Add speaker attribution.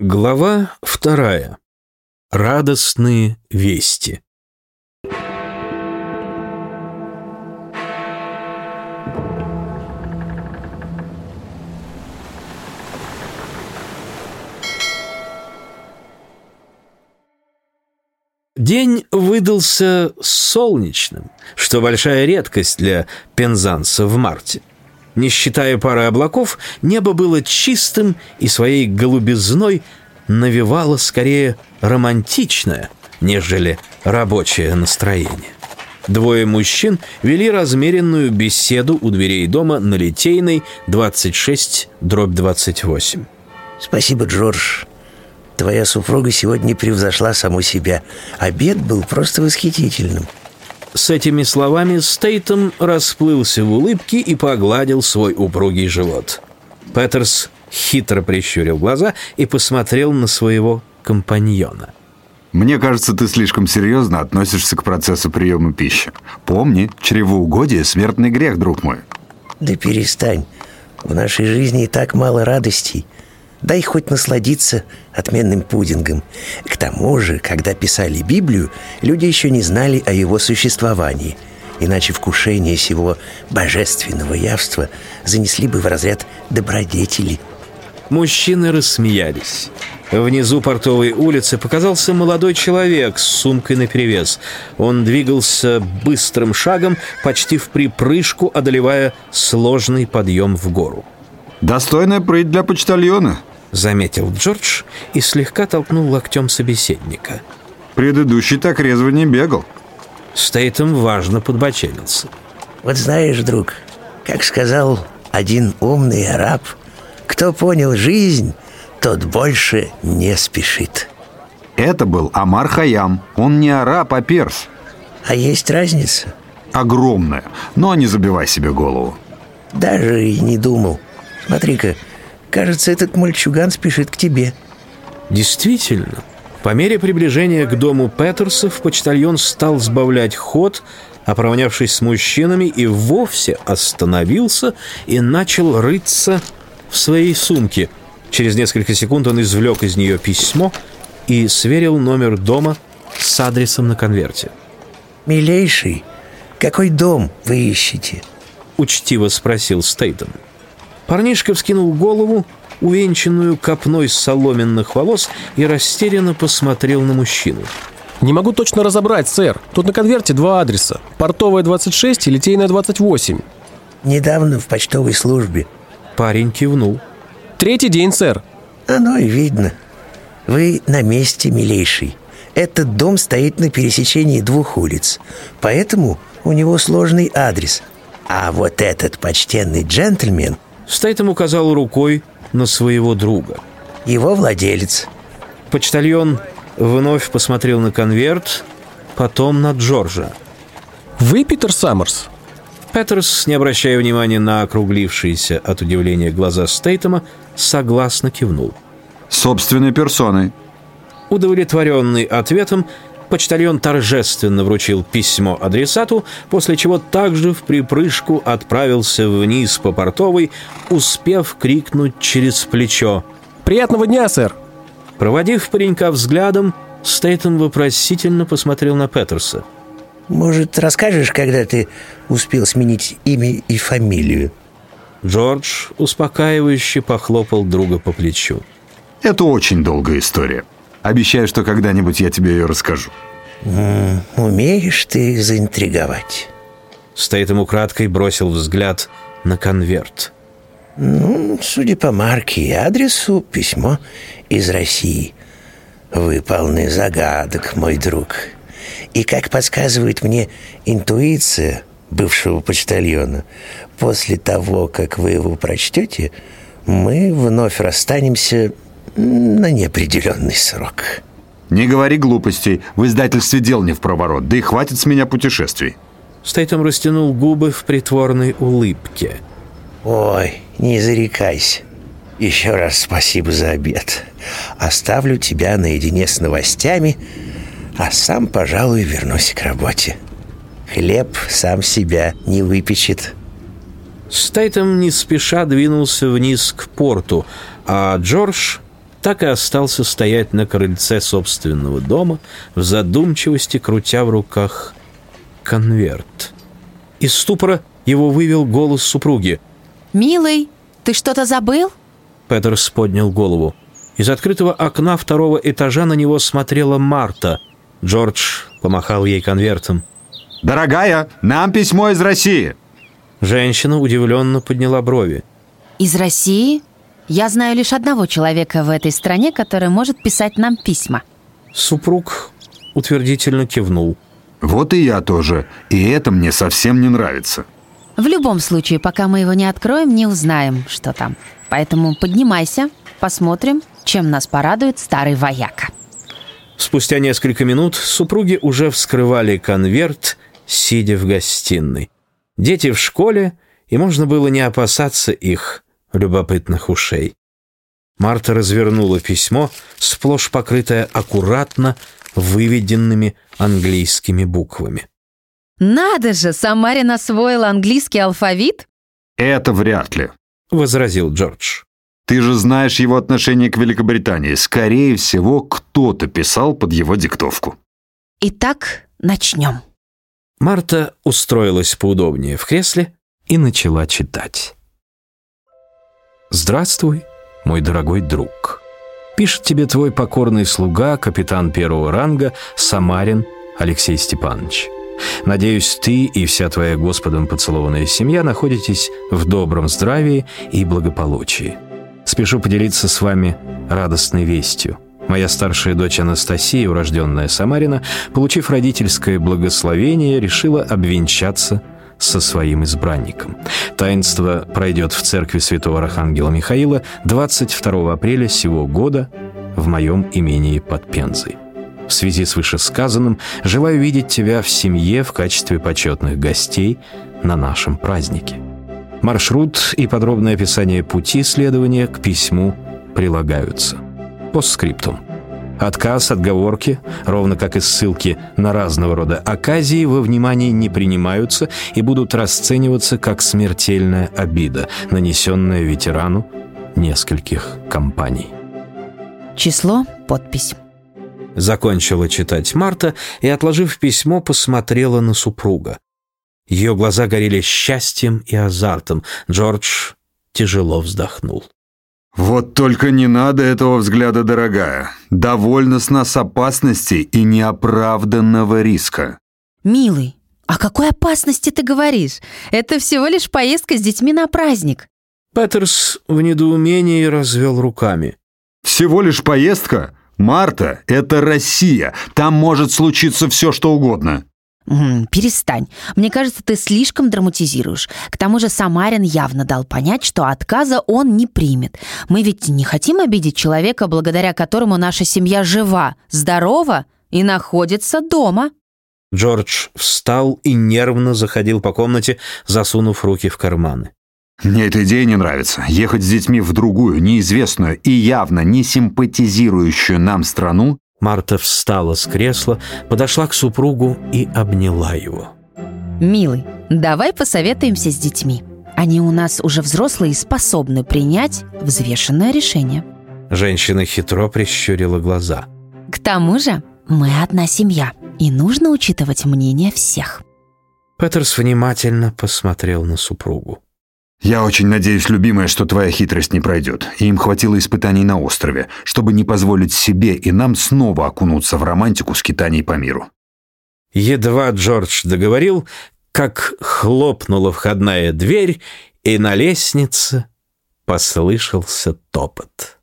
Speaker 1: Глава вторая. Радостные вести. День выдался солнечным, что большая редкость для пензанца в марте. Не считая пары облаков, небо было чистым и своей голубизной навевало скорее романтичное, нежели рабочее настроение. Двое мужчин вели размеренную беседу у дверей дома на Литейной 26 дробь 28.
Speaker 2: Спасибо, Джордж. Твоя супруга сегодня превзошла саму себя. Обед был просто восхитительным.
Speaker 1: С этими словами Стейтон расплылся в улыбке и погладил свой упругий живот. Петерс хитро прищурил глаза и посмотрел на своего компаньона.
Speaker 3: «Мне кажется, ты слишком серьезно относишься к процессу приема пищи. Помни, чревоугодие – смертный грех, друг мой».
Speaker 2: Да перестань. В нашей жизни и так мало радостей – Дай хоть насладиться отменным пудингом. К тому же, когда писали Библию, люди еще не знали о его существовании. Иначе вкушение сего божественного явства занесли бы в разряд добродетели.
Speaker 1: Мужчины рассмеялись. Внизу портовой улицы показался молодой человек с сумкой наперевес. Он двигался быстрым шагом, почти в припрыжку, одолевая сложный подъем в гору.
Speaker 3: «Достойная прыть для почтальона», —
Speaker 1: заметил Джордж и слегка толкнул локтем собеседника.
Speaker 3: «Предыдущий так резво не бегал».
Speaker 1: Стейтом важно подбоченился.
Speaker 2: «Вот знаешь, друг, как сказал один умный араб, кто понял жизнь, тот больше не спешит».
Speaker 3: Это был Амар Хаям. Он не араб, а перс.
Speaker 2: А есть разница?
Speaker 3: Огромная. Но не забивай себе голову.
Speaker 2: Даже и не думал. Смотри-ка, Кажется, этот мальчуган спешит к тебе.
Speaker 1: Действительно. По мере приближения к дому Петерсов почтальон стал сбавлять ход, оправнявшись с мужчинами, и вовсе остановился и начал рыться в своей сумке. Через несколько секунд он извлек из нее письмо и сверил номер дома с адресом на конверте.
Speaker 2: «Милейший, какой дом вы ищете?»
Speaker 1: Учтиво спросил Стейтон. Парнишка вскинул голову, увенчанную копной соломенных волос, и растерянно посмотрел на мужчину.
Speaker 4: «Не могу точно разобрать, сэр. Тут на конверте два адреса. Портовая 26 и Литейная 28».
Speaker 2: «Недавно в почтовой службе».
Speaker 1: Парень кивнул.
Speaker 4: «Третий день, сэр».
Speaker 2: «Оно и видно. Вы на месте, милейший. Этот дом стоит на пересечении двух улиц, поэтому у него сложный адрес. А вот этот почтенный джентльмен –
Speaker 1: Стейтем указал рукой на своего друга.
Speaker 2: Его владелец.
Speaker 1: Почтальон вновь посмотрел на конверт, потом на Джорджа.
Speaker 4: «Вы Питер Саммерс?»
Speaker 1: Петерс, не обращая внимания на округлившиеся от удивления глаза Стейтема, согласно кивнул.
Speaker 3: «Собственной персоной».
Speaker 1: Удовлетворенный ответом, Почтальон торжественно вручил письмо адресату, после чего также в припрыжку отправился вниз по портовой, успев крикнуть через плечо.
Speaker 4: «Приятного дня, сэр!»
Speaker 1: Проводив паренька взглядом, Стейтон вопросительно посмотрел на Петерса.
Speaker 2: «Может, расскажешь, когда ты успел сменить имя и фамилию?»
Speaker 1: Джордж успокаивающе похлопал друга по плечу.
Speaker 3: «Это очень долгая история. Обещаю, что когда-нибудь я тебе ее расскажу.
Speaker 2: М умеешь ты заинтриговать.
Speaker 1: Стоит украдкой бросил взгляд на конверт.
Speaker 2: Ну, судя по марке и адресу, письмо из России. Вы полны загадок, мой друг. И, как подсказывает мне интуиция бывшего почтальона, после того, как вы его прочтете, мы вновь расстанемся на неопределенный срок.
Speaker 3: Не говори глупостей. В издательстве дел не в проворот. Да и хватит с меня путешествий.
Speaker 1: Стейтом растянул губы в притворной улыбке.
Speaker 2: Ой, не зарекайся. Еще раз спасибо за обед. Оставлю тебя наедине с новостями, а сам, пожалуй, вернусь к работе. Хлеб сам себя не выпечет.
Speaker 1: Стейтом не спеша двинулся вниз к порту, а Джордж так и остался стоять на крыльце собственного дома, в задумчивости крутя в руках конверт. Из ступора его вывел голос супруги.
Speaker 5: «Милый, ты что-то забыл?»
Speaker 1: Петерс поднял голову. Из открытого окна второго этажа на него смотрела Марта. Джордж помахал ей конвертом.
Speaker 3: «Дорогая, нам письмо из России!»
Speaker 1: Женщина удивленно подняла брови.
Speaker 5: «Из России? Я знаю лишь одного человека в этой стране, который может писать нам письма».
Speaker 1: Супруг утвердительно кивнул.
Speaker 3: «Вот и я тоже. И это мне совсем не нравится».
Speaker 5: В любом случае, пока мы его не откроем, не узнаем, что там. Поэтому поднимайся, посмотрим, чем нас порадует старый вояка.
Speaker 1: Спустя несколько минут супруги уже вскрывали конверт, сидя в гостиной. Дети в школе, и можно было не опасаться их любопытных ушей. Марта развернула письмо, сплошь покрытое аккуратно выведенными английскими буквами.
Speaker 5: Надо же, Самарин освоил английский алфавит?
Speaker 3: «Это вряд ли», —
Speaker 1: возразил Джордж.
Speaker 3: «Ты же знаешь его отношение к Великобритании. Скорее всего, кто-то писал под его диктовку».
Speaker 5: Итак, начнем.
Speaker 1: Марта устроилась поудобнее в кресле и начала читать. «Здравствуй, мой дорогой друг. Пишет тебе твой покорный слуга, капитан первого ранга Самарин Алексей Степанович. Надеюсь, ты и вся твоя Господом поцелованная семья находитесь в добром здравии и благополучии. Спешу поделиться с вами радостной вестью. Моя старшая дочь Анастасия, урожденная Самарина, получив родительское благословение, решила обвенчаться со своим избранником. Таинство пройдет в церкви святого Архангела Михаила 22 апреля сего года в моем имении под Пензой. В связи с вышесказанным желаю видеть тебя в семье в качестве почетных гостей на нашем празднике. Маршрут и подробное описание пути следования к письму прилагаются. Постскриптум. Отказ, отговорки, ровно как и ссылки на разного рода оказии, во внимание не принимаются и будут расцениваться как смертельная обида, нанесенная ветерану нескольких компаний.
Speaker 5: Число, подпись.
Speaker 1: Закончила читать Марта и, отложив письмо, посмотрела на супруга. Ее глаза горели счастьем и азартом. Джордж тяжело вздохнул.
Speaker 3: «Вот только не надо этого взгляда, дорогая. Довольно с нас опасностей и неоправданного риска».
Speaker 5: Милый, о какой опасности ты говоришь? Это всего лишь поездка с детьми на праздник.
Speaker 1: Петерс в недоумении развел руками.
Speaker 3: «Всего лишь поездка? Марта, это Россия. Там может случиться все, что угодно».
Speaker 5: Перестань. Мне кажется, ты слишком драматизируешь. К тому же Самарин явно дал понять, что отказа он не примет. Мы ведь не хотим обидеть человека, благодаря которому наша семья жива, здорова и находится дома.
Speaker 1: Джордж встал и нервно заходил по комнате, засунув руки в карманы.
Speaker 3: Мне эта идея не нравится. Ехать с детьми в другую, неизвестную и явно не симпатизирующую нам страну
Speaker 1: Марта встала с кресла, подошла к супругу и обняла его.
Speaker 5: Милый, давай посоветуемся с детьми. Они у нас уже взрослые и способны принять взвешенное решение.
Speaker 1: Женщина хитро прищурила глаза.
Speaker 5: К тому же мы одна семья, и нужно учитывать мнение всех.
Speaker 1: Петерс внимательно посмотрел на супругу.
Speaker 3: Я очень надеюсь, любимая, что твоя хитрость не пройдет. И им хватило испытаний на острове, чтобы не позволить себе и нам снова окунуться в романтику скитаний по миру.
Speaker 1: Едва Джордж договорил, как хлопнула входная дверь, и на лестнице послышался топот.